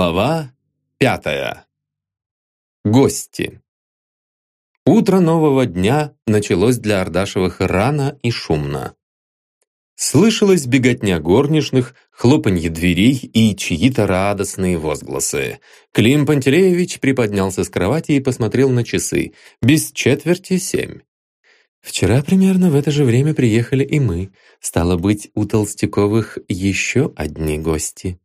Глава пятая. Гости. Утро нового дня началось для Ардашевых рано и шумно. Слышалась беготня горничных, хлопанье дверей и чьи-то радостные возгласы. Клим Пантелеевич приподнялся с кровати и посмотрел на часы. Без четверти семь. Вчера примерно в это же время приехали и мы. Стало быть, у Толстяковых еще одни гости.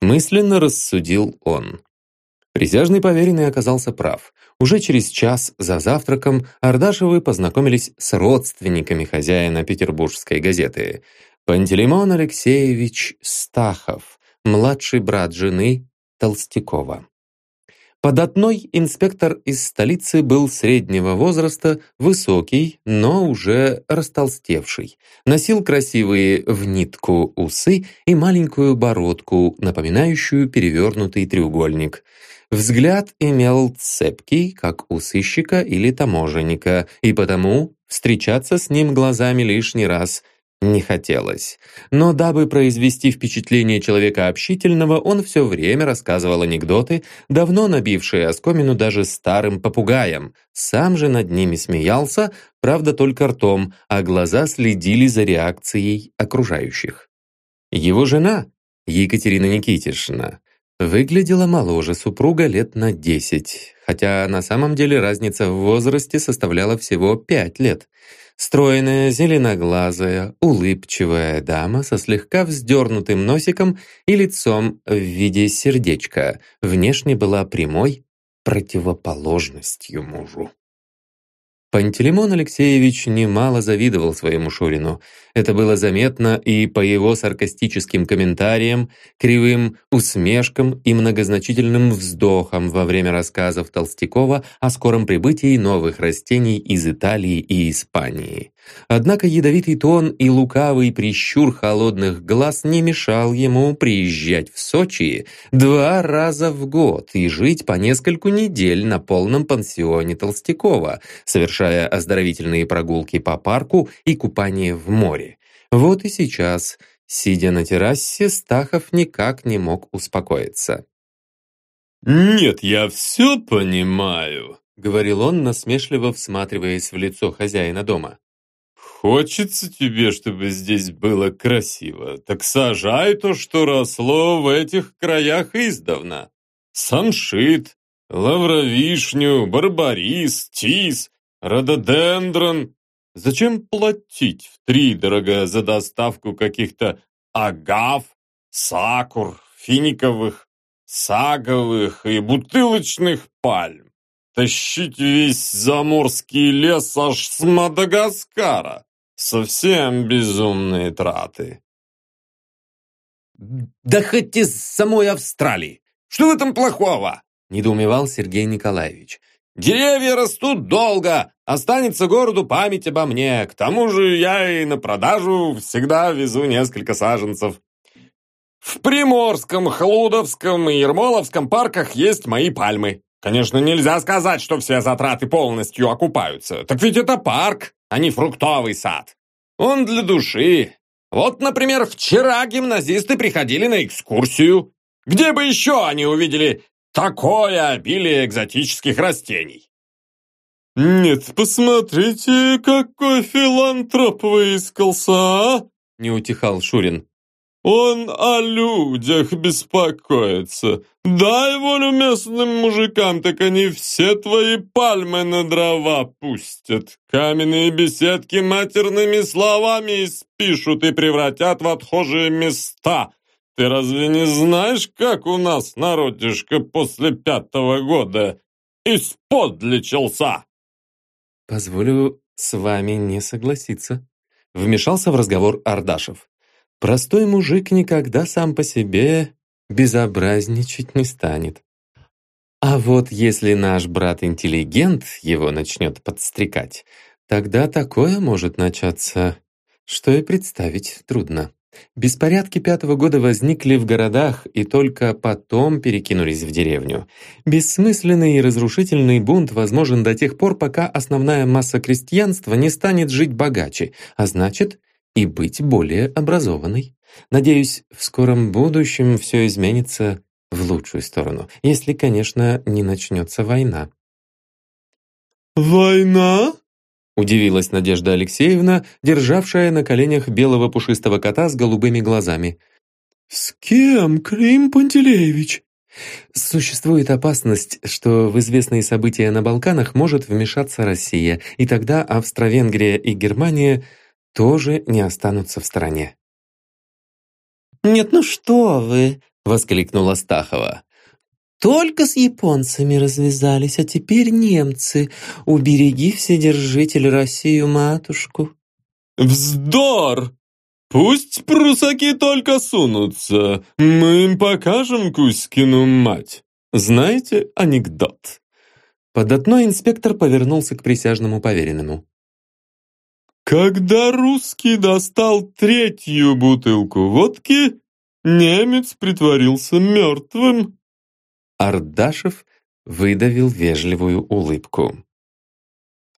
Мысленно рассудил он. Присяжный поверенный оказался прав. Уже через час за завтраком Ардашевы познакомились с родственниками хозяина петербургской газеты. Пантелеймон Алексеевич Стахов, младший брат жены Толстякова. Податной инспектор из столицы был среднего возраста, высокий, но уже растолстевший. Носил красивые в нитку усы и маленькую бородку, напоминающую перевернутый треугольник. Взгляд имел цепкий, как у сыщика или таможенника, и потому встречаться с ним глазами лишний раз – не хотелось. Но дабы произвести впечатление человека общительного, он все время рассказывал анекдоты, давно набившие оскомину даже старым попугаям. Сам же над ними смеялся, правда только ртом, а глаза следили за реакцией окружающих. Его жена, Екатерина Никитишна, выглядела моложе супруга лет на десять, хотя на самом деле разница в возрасте составляла всего пять лет – Стройная, зеленоглазая, улыбчивая дама со слегка вздернутым носиком и лицом в виде сердечка внешне была прямой противоположностью мужу. Пантелеймон Алексеевич немало завидовал своему Шурину. Это было заметно и по его саркастическим комментариям, кривым усмешкам и многозначительным вздохам во время рассказов Толстякова о скором прибытии новых растений из Италии и Испании. Однако ядовитый тон и лукавый прищур холодных глаз не мешал ему приезжать в Сочи два раза в год и жить по нескольку недель на полном пансионе Толстякова, совершая оздоровительные прогулки по парку и купание в море. Вот и сейчас, сидя на террасе, Стахов никак не мог успокоиться. «Нет, я все понимаю», — говорил он, насмешливо всматриваясь в лицо хозяина дома. Хочется тебе, чтобы здесь было красиво, так сажай то, что росло в этих краях издавна. Самшит, лавровишню, барбарис, тис, рододендрон. Зачем платить в три дорого за доставку каких-то агав, сакур, финиковых, саговых и бутылочных пальм? Тащить весь заморский лес аж с Мадагаскара. Совсем безумные траты. «Да хоть из самой Австралии! Что в этом плохого?» – недоумевал Сергей Николаевич. «Деревья растут долго, останется городу память обо мне. К тому же я и на продажу всегда везу несколько саженцев. В Приморском, Хлудовском и Ермоловском парках есть мои пальмы. Конечно, нельзя сказать, что все затраты полностью окупаются. Так ведь это парк, а не фруктовый сад. Он для души. Вот, например, вчера гимназисты приходили на экскурсию. Где бы еще они увидели такое обилие экзотических растений? «Нет, посмотрите, какой филантроп выискался, а!» Не утихал Шурин. Он о людях беспокоится. Дай волю местным мужикам, так они все твои пальмы на дрова пустят. Каменные беседки матерными словами испишут и превратят в отхожие места. Ты разве не знаешь, как у нас народишко после пятого года исподличился? Позволю с вами не согласиться. Вмешался в разговор Ардашев. Простой мужик никогда сам по себе безобразничать не станет. А вот если наш брат-интеллигент его начнет подстрекать, тогда такое может начаться, что и представить трудно. Беспорядки пятого года возникли в городах и только потом перекинулись в деревню. Бессмысленный и разрушительный бунт возможен до тех пор, пока основная масса крестьянства не станет жить богаче, а значит, и быть более образованной. Надеюсь, в скором будущем все изменится в лучшую сторону, если, конечно, не начнется война. «Война?» Удивилась Надежда Алексеевна, державшая на коленях белого пушистого кота с голубыми глазами. «С кем, Клим Пантелеевич?» Существует опасность, что в известные события на Балканах может вмешаться Россия, и тогда Австро-Венгрия и Германия тоже не останутся в стороне. «Нет, ну что вы!» — воскликнула Стахова. «Только с японцами развязались, а теперь немцы. Убереги, Вседержитель, Россию-матушку!» «Вздор!» «Пусть прусаки только сунутся, мы им покажем Кузькину мать. Знаете анекдот?» Податной инспектор повернулся к присяжному поверенному. Когда русский достал третью бутылку водки, немец притворился мертвым. Ардашев выдавил вежливую улыбку.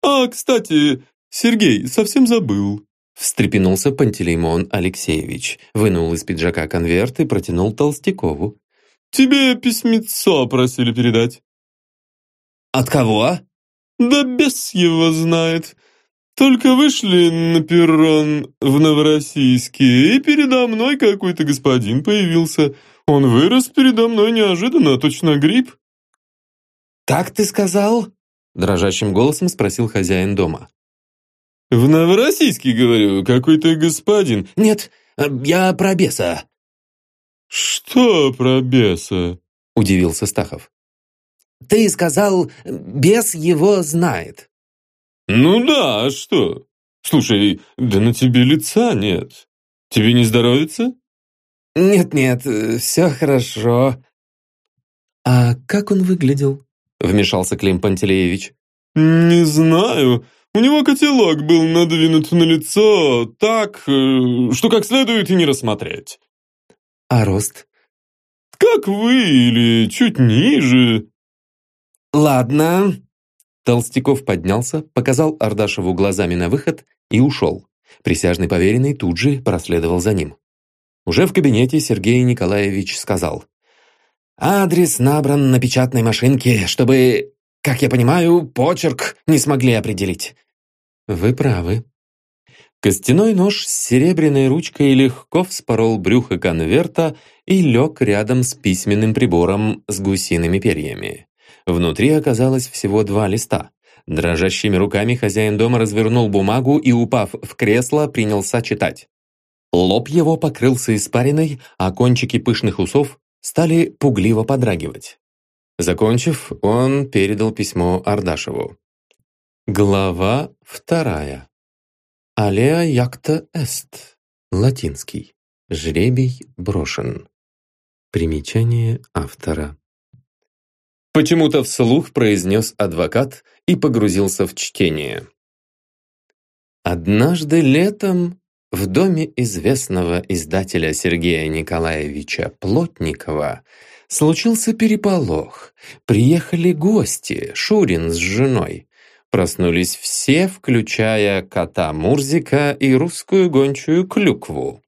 «А, кстати, Сергей, совсем забыл. Встрепенулся Пантелеймон Алексеевич, вынул из пиджака конверт и протянул Толстякову. «Тебе письмецо просили передать». «От кого?» «Да бес его знает. Только вышли на перрон в Новороссийске, и передо мной какой-то господин появился. Он вырос передо мной неожиданно, точно гриб». «Так ты сказал?» Дрожащим голосом спросил хозяин дома. «В Новороссийске, говорю, какой-то господин». «Нет, я про беса». «Что про беса?» – удивился Стахов. «Ты сказал, бес его знает». «Ну да, а что? Слушай, да на тебе лица нет. Тебе не здоровится?» «Нет-нет, все хорошо». «А как он выглядел?» – вмешался Клим Пантелеевич. «Не знаю. У него котелок был надвинут на лицо так, э, что как следует и не рассмотреть. А рост? Как вы или чуть ниже. Ладно. Толстяков поднялся, показал Ардашеву глазами на выход и ушел. Присяжный поверенный тут же проследовал за ним. Уже в кабинете Сергей Николаевич сказал. «Адрес набран на печатной машинке, чтобы как я понимаю, почерк не смогли определить». «Вы правы». Костяной нож с серебряной ручкой легко вспорол брюхо конверта и лег рядом с письменным прибором с гусиными перьями. Внутри оказалось всего два листа. Дрожащими руками хозяин дома развернул бумагу и, упав в кресло, принялся читать. Лоб его покрылся испариной, а кончики пышных усов стали пугливо подрагивать. Закончив, он передал письмо Ардашеву. Глава вторая. Алеа якта эст. Латинский. Жребий брошен. Примечание автора. Почему-то вслух произнес адвокат и погрузился в чтение. Однажды летом в доме известного издателя Сергея Николаевича Плотникова Случился переполох. Приехали гости, Шурин с женой. Проснулись все, включая кота Мурзика и русскую гончую Клюкву.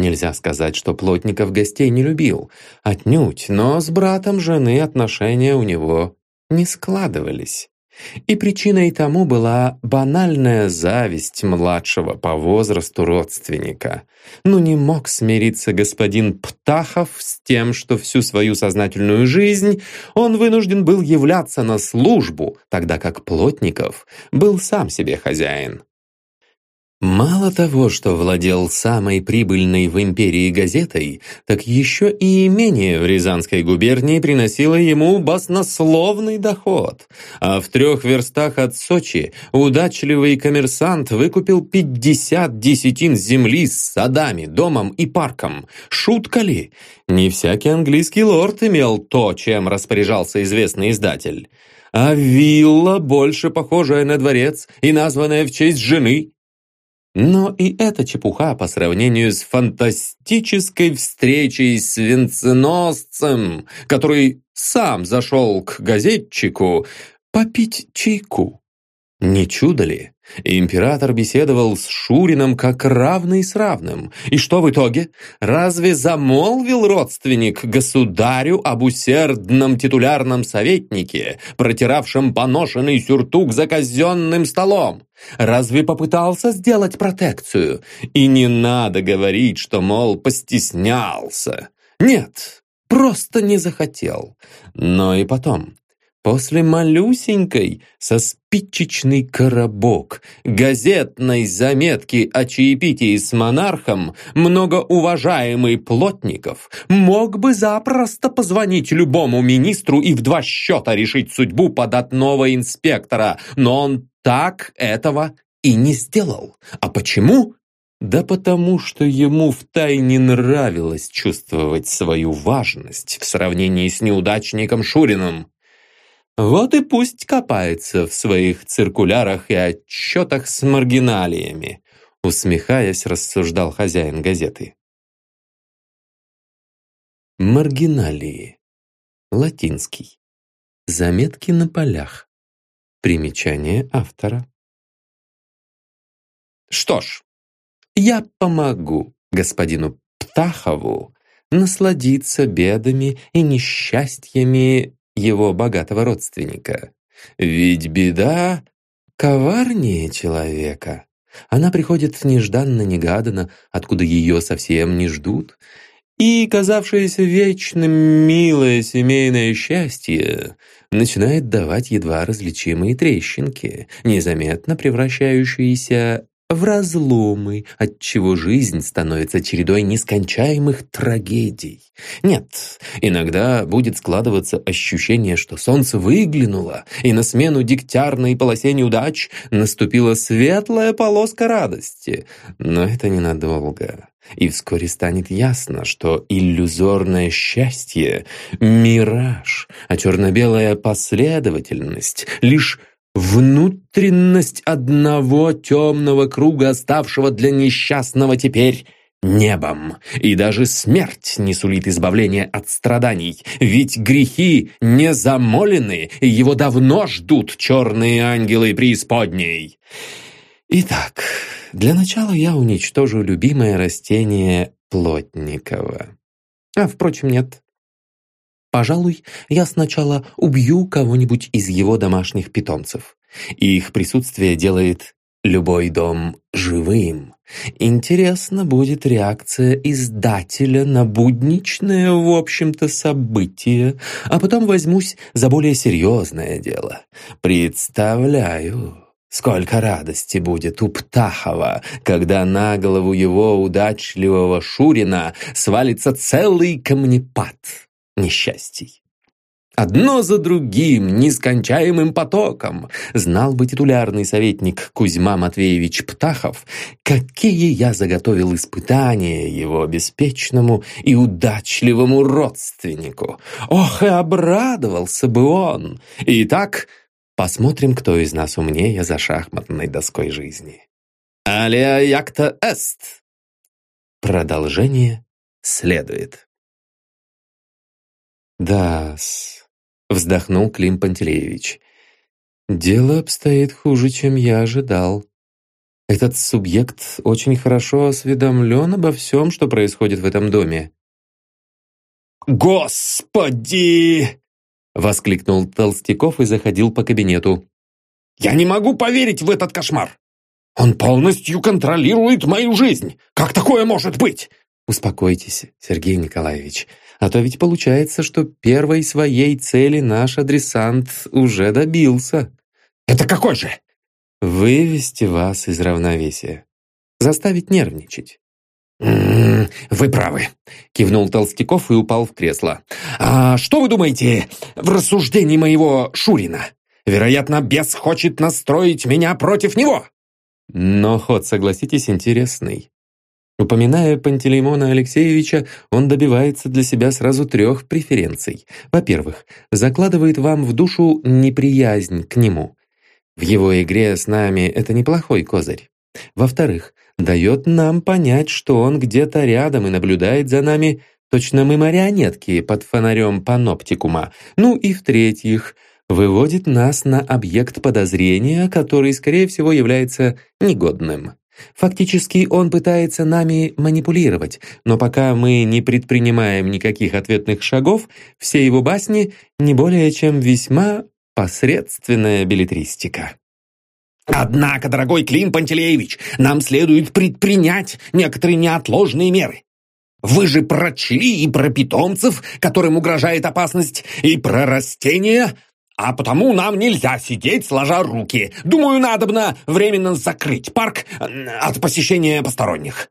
Нельзя сказать, что Плотников гостей не любил. Отнюдь, но с братом жены отношения у него не складывались. И причиной тому была банальная зависть младшего по возрасту родственника. Но не мог смириться господин Птахов с тем, что всю свою сознательную жизнь он вынужден был являться на службу, тогда как Плотников был сам себе хозяин. Мало того, что владел самой прибыльной в империи газетой, так еще и имение в Рязанской губернии приносило ему баснословный доход. А в трех верстах от Сочи удачливый коммерсант выкупил 50 десятин земли с садами, домом и парком. Шутка ли? Не всякий английский лорд имел то, чем распоряжался известный издатель. А вилла, больше похожая на дворец и названная в честь жены, но и эта чепуха по сравнению с фантастической встречей с венценосцем, который сам зашел к газетчику попить чайку. Не чудо ли? Император беседовал с Шурином как равный с равным. И что в итоге? Разве замолвил родственник государю об усердном титулярном советнике, протиравшем поношенный сюртук за казенным столом? Разве попытался сделать протекцию? И не надо говорить, что, мол, постеснялся. Нет, просто не захотел. Но и потом, После малюсенькой, со спичечный коробок, газетной заметки о чаепитии с монархом, многоуважаемый Плотников мог бы запросто позвонить любому министру и в два счета решить судьбу податного инспектора, но он так этого и не сделал. А почему? Да потому, что ему втайне нравилось чувствовать свою важность в сравнении с неудачником Шуриным. Вот и пусть копается в своих циркулярах и отчетах с маргиналиями, усмехаясь, рассуждал хозяин газеты. Маргиналии. Латинский. Заметки на полях. Примечание автора. Что ж, я помогу господину Птахову насладиться бедами и несчастьями его богатого родственника. Ведь беда коварнее человека. Она приходит нежданно-негаданно, откуда ее совсем не ждут, и казавшееся вечным милое семейное счастье начинает давать едва различимые трещинки, незаметно превращающиеся в разломы, отчего жизнь становится чередой нескончаемых трагедий. Нет, иногда будет складываться ощущение, что солнце выглянуло, и на смену дегтярной полосе неудач наступила светлая полоска радости. Но это ненадолго. И вскоре станет ясно, что иллюзорное счастье — мираж, а черно-белая последовательность — лишь внутренность одного темного круга, оставшего для несчастного теперь небом. И даже смерть не сулит избавления от страданий, ведь грехи не замолены, и его давно ждут черные ангелы преисподней. Итак, для начала я уничтожу любимое растение Плотникова. А, впрочем, нет. Пожалуй, я сначала убью кого-нибудь из его домашних питомцев. Их присутствие делает любой дом живым. Интересно будет реакция издателя на будничное, в общем-то, событие, а потом возьмусь за более серьезное дело. Представляю, сколько радости будет у Птахова, когда на голову его удачливого Шурина свалится целый камнепад несчастий. Одно за другим, нескончаемым потоком. Знал бы титулярный советник Кузьма Матвеевич Птахов, какие я заготовил испытания его беспечному и удачливому родственнику. Ох, и обрадовался бы он! Итак, посмотрим, кто из нас умнее за шахматной доской жизни. Алия якта эст. Продолжение следует. Да-с, вздохнул Клим Пантелеевич. Дело обстоит хуже, чем я ожидал. Этот субъект очень хорошо осведомлен обо всем, что происходит в этом доме. «Господи!» — воскликнул Толстяков и заходил по кабинету. «Я не могу поверить в этот кошмар! Он полностью контролирует мою жизнь! Как такое может быть?» «Успокойтесь, Сергей Николаевич. А то ведь получается, что первой своей цели наш адресант уже добился. Это какой же? Вывести вас из равновесия. Заставить нервничать. «М-м, «Вы правы», — кивнул Толстяков и упал в кресло. «А что вы думаете в рассуждении моего Шурина? Вероятно, бес хочет настроить меня против него». Но ход, согласитесь, интересный. Упоминая Пантелеймона Алексеевича, он добивается для себя сразу трех преференций. Во-первых, закладывает вам в душу неприязнь к нему. В его игре с нами это неплохой козырь. Во-вторых, дает нам понять, что он где-то рядом и наблюдает за нами, точно мы марионетки под фонарем паноптикума. Ну и в-третьих, выводит нас на объект подозрения, который, скорее всего, является негодным. Фактически он пытается нами манипулировать, но пока мы не предпринимаем никаких ответных шагов, все его басни не более чем весьма посредственная билетристика. Однако, дорогой Клим Пантелеевич, нам следует предпринять некоторые неотложные меры. Вы же прочли и про питомцев, которым угрожает опасность, и про растения, а потому нам нельзя сидеть, сложа руки. Думаю, надобно временно закрыть парк от посещения посторонних.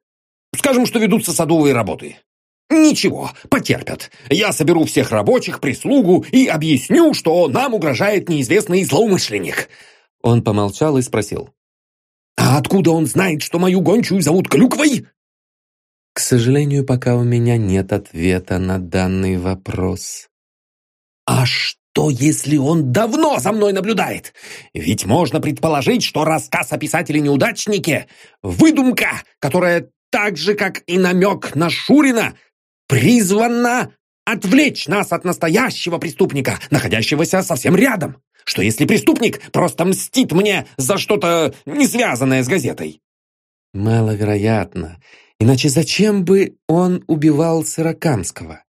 Скажем, что ведутся садовые работы. Ничего, потерпят. Я соберу всех рабочих, прислугу и объясню, что нам угрожает неизвестный злоумышленник. Он помолчал и спросил. «А откуда он знает, что мою гончую зовут Клюквой?» «К сожалению, пока у меня нет ответа на данный вопрос». «А что, если он давно за мной наблюдает? Ведь можно предположить, что рассказ о писателе-неудачнике — выдумка, которая так же, как и намек на Шурина, призвана отвлечь нас от настоящего преступника, находящегося совсем рядом. Что если преступник просто мстит мне за что-то не связанное с газетой? Маловероятно. Иначе зачем бы он убивал Сырокамского?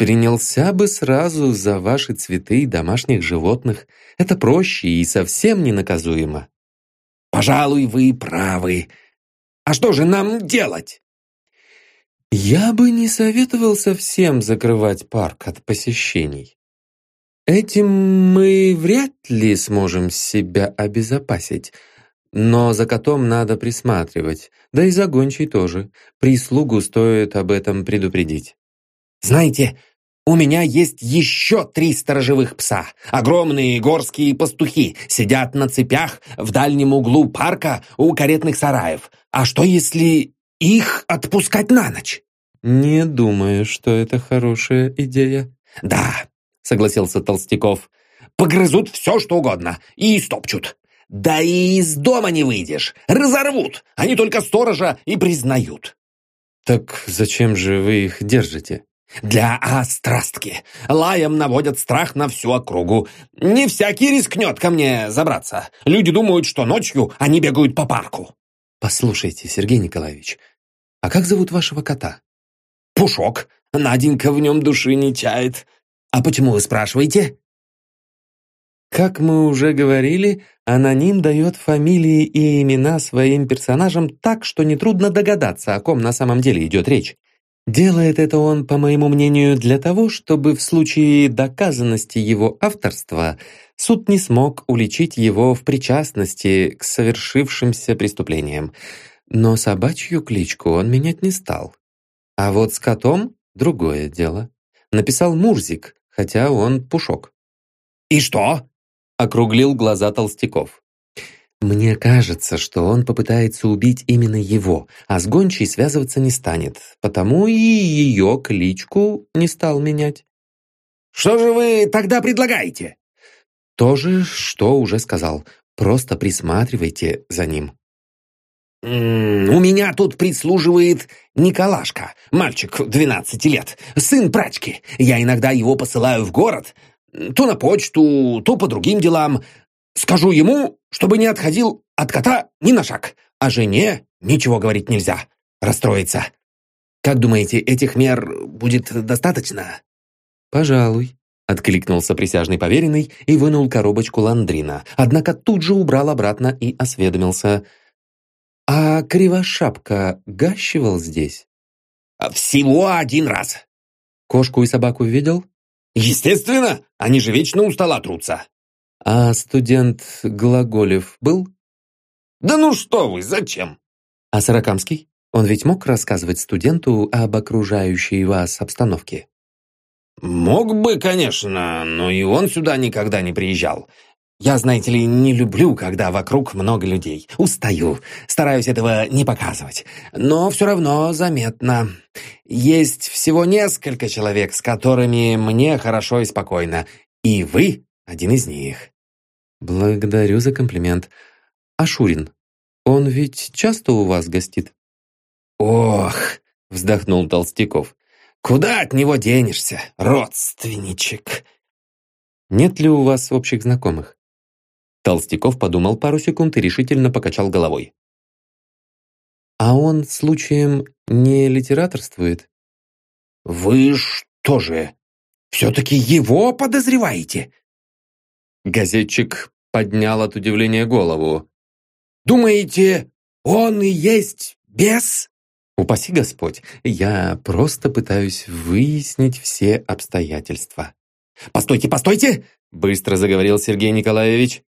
Принялся бы сразу за ваши цветы и домашних животных. Это проще и совсем не наказуемо. Пожалуй, вы правы. А что же нам делать? Я бы не советовал совсем закрывать парк от посещений. Этим мы вряд ли сможем себя обезопасить. Но за котом надо присматривать, да и за гончей тоже. Прислугу стоит об этом предупредить. «Знаете, у меня есть еще три сторожевых пса. Огромные горские пастухи сидят на цепях в дальнем углу парка у каретных сараев. А что, если их отпускать на ночь?» «Не думаю, что это хорошая идея». «Да, — согласился Толстяков. «Погрызут все, что угодно, и истопчут. Да и из дома не выйдешь. Разорвут. Они только сторожа и признают». «Так зачем же вы их держите?» «Для острастки. Лаем наводят страх на всю округу. Не всякий рискнет ко мне забраться. Люди думают, что ночью они бегают по парку». «Послушайте, Сергей Николаевич, а как зовут вашего кота?» «Пушок. Наденька в нем души не чает. «А почему вы спрашиваете?» Как мы уже говорили, аноним дает фамилии и имена своим персонажам так, что нетрудно догадаться, о ком на самом деле идет речь. Делает это он, по моему мнению, для того, чтобы в случае доказанности его авторства суд не смог уличить его в причастности к совершившимся преступлениям. Но собачью кличку он менять не стал. А вот с котом — другое дело. Написал Мурзик, хотя он пушок. «И что?» — округлил глаза Толстяков. «Мне кажется, что он попытается убить именно его, а с гончей связываться не станет, потому и ее кличку не стал менять». «Что же вы тогда предлагаете?» «То же, что уже сказал. Просто присматривайте за ним». «У меня тут прислуживает Николашка, мальчик 12 лет, сын прачки. Я иногда его посылаю в город, то на почту, то по другим делам. Скажу ему, чтобы не отходил от кота ни на шаг, а жене ничего говорить нельзя, расстроится. Как думаете, этих мер будет достаточно?» «Пожалуй», — откликнулся присяжный поверенный и вынул коробочку ландрина, однако тут же убрал обратно и осведомился — «А Кривошапка гащивал здесь?» «Всего один раз». «Кошку и собаку видел?» «Естественно, они же вечно у стола трутся». «А студент Глаголев был?» «Да ну что вы, зачем?» «А Сорокамский? Он ведь мог рассказывать студенту об окружающей вас обстановке?» «Мог бы, конечно, но и он сюда никогда не приезжал. Я, знаете ли, не люблю, когда вокруг много людей. Устаю. Стараюсь этого не показывать. Но все равно заметно. Есть всего несколько человек, с которыми мне хорошо и спокойно. И вы один из них. Благодарю за комплимент. А Шурин? Он ведь часто у вас гостит? Ох, вздохнул Толстяков. Куда от него денешься, родственничек? Нет ли у вас общих знакомых?» Толстяков подумал пару секунд и решительно покачал головой. «А он, случаем, не литераторствует?» «Вы что же, все-таки его подозреваете?» Газетчик поднял от удивления голову. «Думаете, он и есть бес?» «Упаси Господь, я просто пытаюсь выяснить все обстоятельства». «Постойте, постойте!» — быстро заговорил Сергей Николаевич.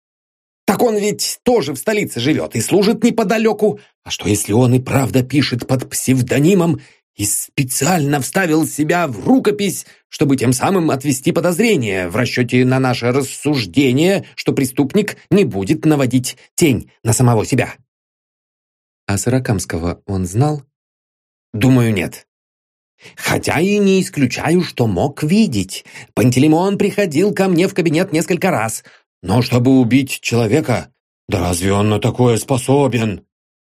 «Так он ведь тоже в столице живет и служит неподалеку. А что, если он и правда пишет под псевдонимом и специально вставил себя в рукопись, чтобы тем самым отвести подозрение в расчете на наше рассуждение, что преступник не будет наводить тень на самого себя?» «А Сорокамского он знал?» «Думаю, нет. Хотя и не исключаю, что мог видеть. Пантелеймон приходил ко мне в кабинет несколько раз. Но чтобы убить человека, да разве он на такое способен?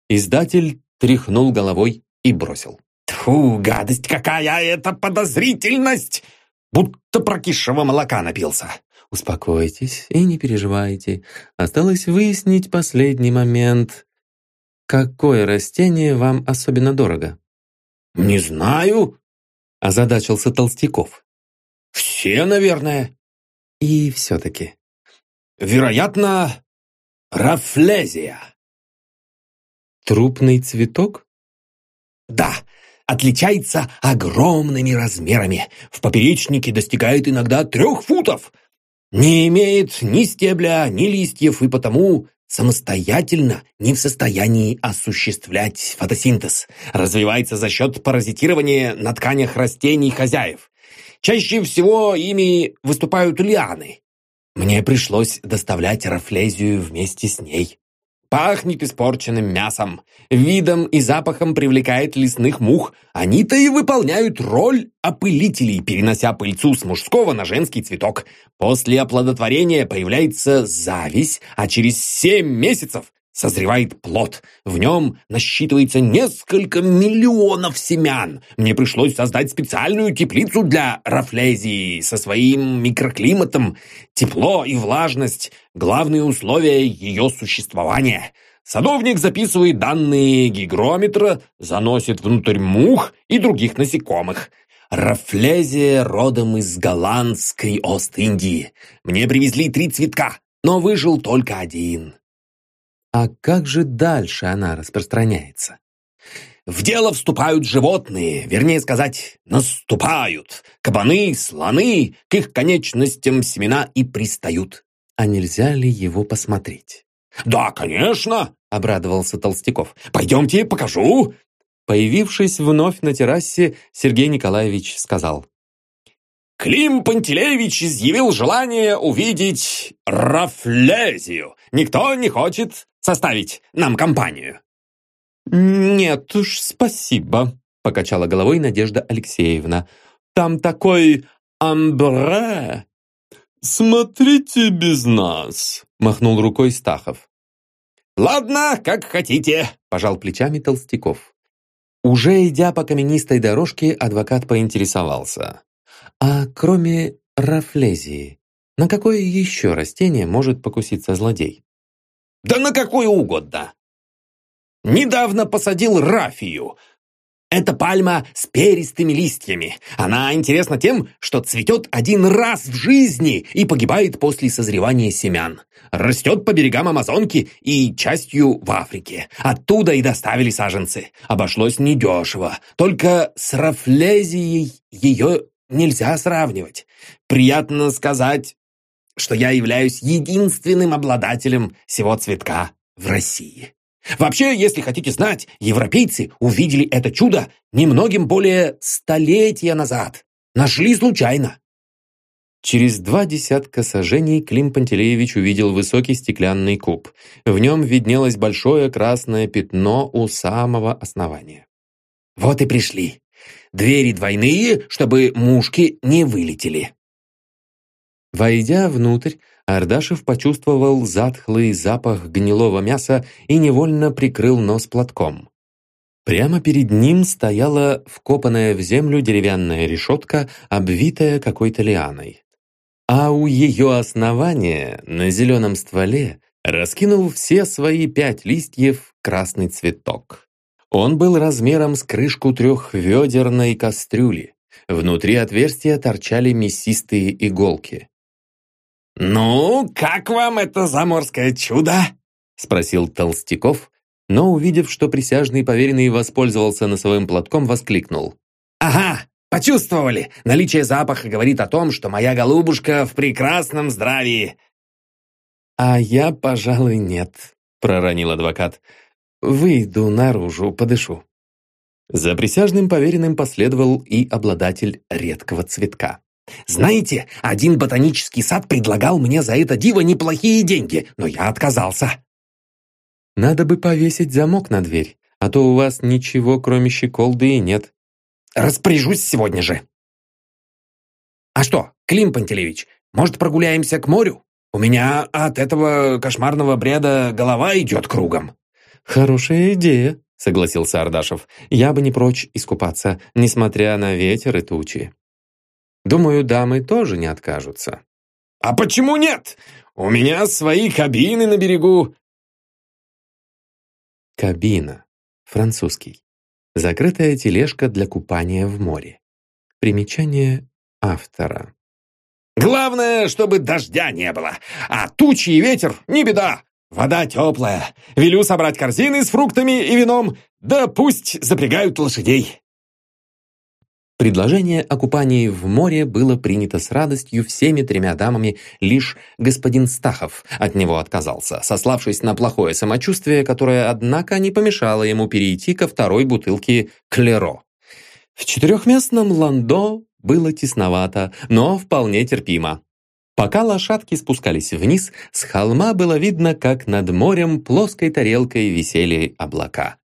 Издатель тряхнул головой и бросил. Тьфу, гадость какая это подозрительность! Будто прокисшего молока напился. Успокойтесь и не переживайте. Осталось выяснить последний момент. Какое растение вам особенно дорого? Не знаю, озадачился Толстяков. «Все, наверное». «И все-таки». «Вероятно, рафлезия». «Трупный цветок?» «Да, отличается огромными размерами. В поперечнике достигает иногда трех футов. Не имеет ни стебля, ни листьев, и потому самостоятельно не в состоянии осуществлять фотосинтез. Развивается за счет паразитирования на тканях растений хозяев. Чаще всего ими выступают лианы. Мне пришлось доставлять рафлезию вместе с ней. Пахнет испорченным мясом. Видом и запахом привлекает лесных мух. Они-то и выполняют роль опылителей, перенося пыльцу с мужского на женский цветок. После оплодотворения появляется зависть, а через семь месяцев Созревает плод. В нем насчитывается несколько миллионов семян. Мне пришлось создать специальную теплицу для рафлезии со своим микроклиматом. Тепло и влажность – главные условия ее существования. Садовник записывает данные гигрометра, заносит внутрь мух и других насекомых. Рафлезия родом из голландской Ост-Индии. Мне привезли три цветка, но выжил только один. А как же дальше она распространяется? В дело вступают животные, вернее сказать, наступают. Кабаны, слоны, к их конечностям семена и пристают. А нельзя ли его посмотреть? «Да, конечно!» — обрадовался Толстяков. «Пойдемте, покажу!» Появившись вновь на террасе, Сергей Николаевич сказал. Клим Пантелеевич изъявил желание увидеть Рафлезию. Никто не хочет составить нам компанию». «Нет уж, спасибо», — покачала головой Надежда Алексеевна. «Там такой амбре». «Смотрите без нас», — махнул рукой Стахов. «Ладно, как хотите», — пожал плечами Толстяков. Уже идя по каменистой дорожке, адвокат поинтересовался. «А кроме рафлезии, на какое еще растение может покуситься злодей?» Да на какую угодно. Недавно посадил рафию. Это пальма с перистыми листьями. Она интересна тем, что цветет один раз в жизни и погибает после созревания семян. Растет по берегам Амазонки и частью в Африке. Оттуда и доставили саженцы. Обошлось недешево. Только с рафлезией ее нельзя сравнивать. Приятно сказать, что я являюсь единственным обладателем всего цветка в России. Вообще, если хотите знать, европейцы увидели это чудо немногим более столетия назад. Нашли случайно. Через два десятка сажений Клим Пантелеевич увидел высокий стеклянный куб. В нем виднелось большое красное пятно у самого основания. «Вот и пришли. Двери двойные, чтобы мушки не вылетели». Войдя внутрь, Ардашев почувствовал затхлый запах гнилого мяса и невольно прикрыл нос платком. Прямо перед ним стояла вкопанная в землю деревянная решетка, обвитая какой-то лианой. а у ее основания на зеленом стволе раскинул все свои пять листьев красный цветок. Он был размером с крышку трехведерной кастрюли. Внутри отверстия торчали мясистые иголки. «Ну, как вам это заморское чудо?» — спросил Толстяков, но, увидев, что присяжный поверенный воспользовался носовым платком, воскликнул. «Ага, почувствовали! Наличие запаха говорит о том, что моя голубушка в прекрасном здравии!» «А я, пожалуй, нет», — проронил адвокат. «Выйду наружу, подышу». За присяжным поверенным последовал и обладатель редкого цветка. Знаете, один ботанический сад предлагал мне за это диво неплохие деньги, но я отказался. Надо бы повесить замок на дверь, а то у вас ничего, кроме щеколды, и нет. Распоряжусь сегодня же. А что, Клим Пантелеевич, может, прогуляемся к морю? У меня от этого кошмарного бреда голова идет кругом. Хорошая идея, согласился Ардашев. Я бы не прочь искупаться, несмотря на ветер и тучи. Думаю, дамы тоже не откажутся. «А почему нет? У меня свои кабины на берегу!» Кабина. Французский. Закрытая тележка для купания в море. Примечание автора. «Главное, чтобы дождя не было, а тучи и ветер — не беда. Вода теплая. Велю собрать корзины с фруктами и вином, да пусть запрягают лошадей». Предложение о купании в море было принято с радостью всеми тремя дамами, лишь господин Стахов от него отказался, сославшись на плохое самочувствие, которое, однако, не помешало ему перейти ко второй бутылке «Клеро». В четырехместном ландо было тесновато, но вполне терпимо. Пока лошадки спускались вниз, с холма было видно, как над морем плоской тарелкой висели облака.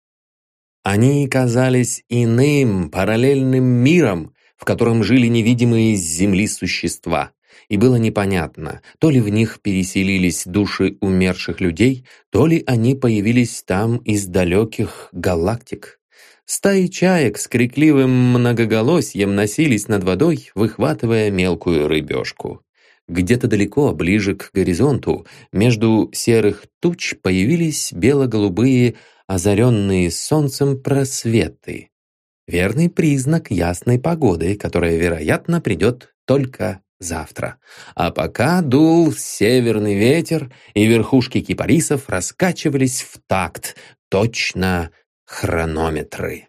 Они казались иным, параллельным миром, в котором жили невидимые с земли существа. И было непонятно, то ли в них переселились души умерших людей, то ли они появились там из далеких галактик. Стаи чаек с крикливым многоголосьем носились над водой, выхватывая мелкую рыбешку. Где-то далеко, ближе к горизонту, между серых туч появились бело-голубые озаренные солнцем просветы. Верный признак ясной погоды, которая, вероятно, придет только завтра. А пока дул северный ветер, и верхушки кипарисов раскачивались в такт, точно хронометры.